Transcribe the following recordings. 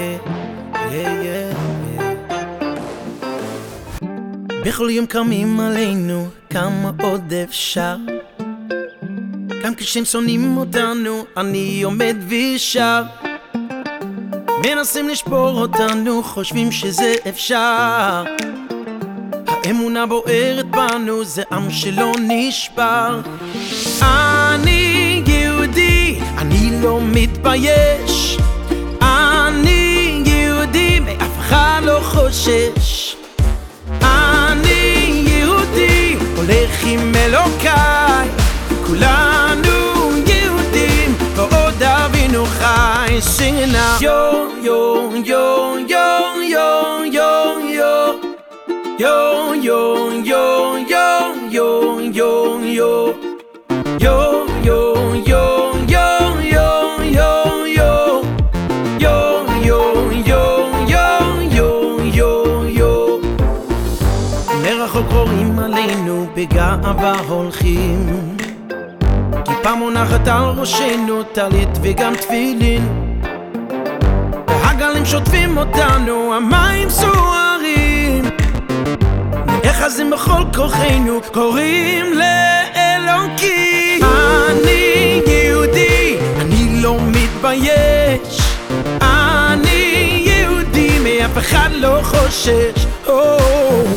yeah. בכל יום קמים עלינו, כמה עוד אפשר? גם כשהם שונאים אותנו, אני עומד ושר. מנסים לשבור אותנו, חושבים שזה אפשר. האמונה בוערת בנו, זה עם שלא נשבר. אני יהודי, אני לא מתבייש. חושש. אני יהודי, הולך עם אלוקיי. כולנו יהודים, ועוד אבינו חי. Sing it מרחוק רואים עלינו בגאווה הולכים. כיפה מונחת על ראשנו, טלית וגם תפילין. והגלים שוטפים אותנו, המים סוערים. נאחזים בכל כוחנו, קוראים לאלוקים? אני יהודי, אני לא מתבייש. אני יהודי, מאף אחד לא חושש. oh,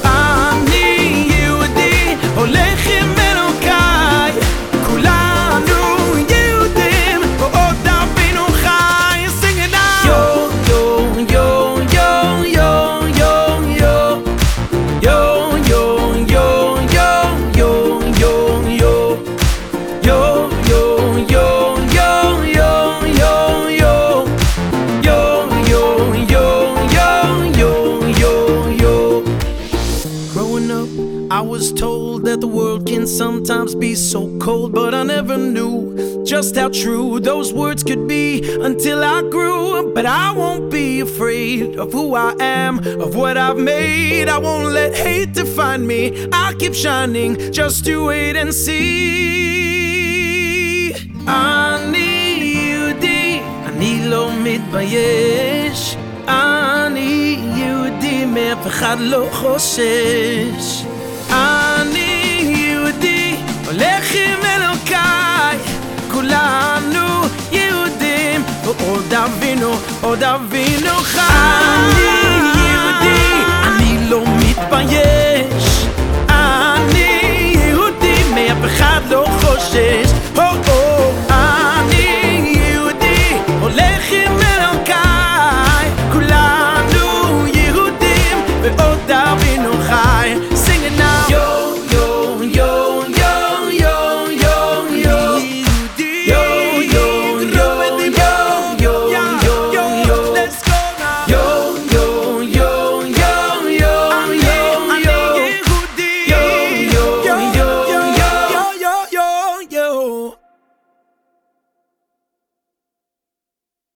was told that the world can sometimes be so cold, but I never knew just how true those words could be until I grew. But I won't be afraid of who I am, of what I've made. I won't let hate define me. I'll keep shining just to wait and see. אני יהודי, אני לא מתבייש. אני יהודי, מאף אחד לא חושש. ועוד אבינו, עוד אבינו חי. אני יהודי, אני לא מתבייש.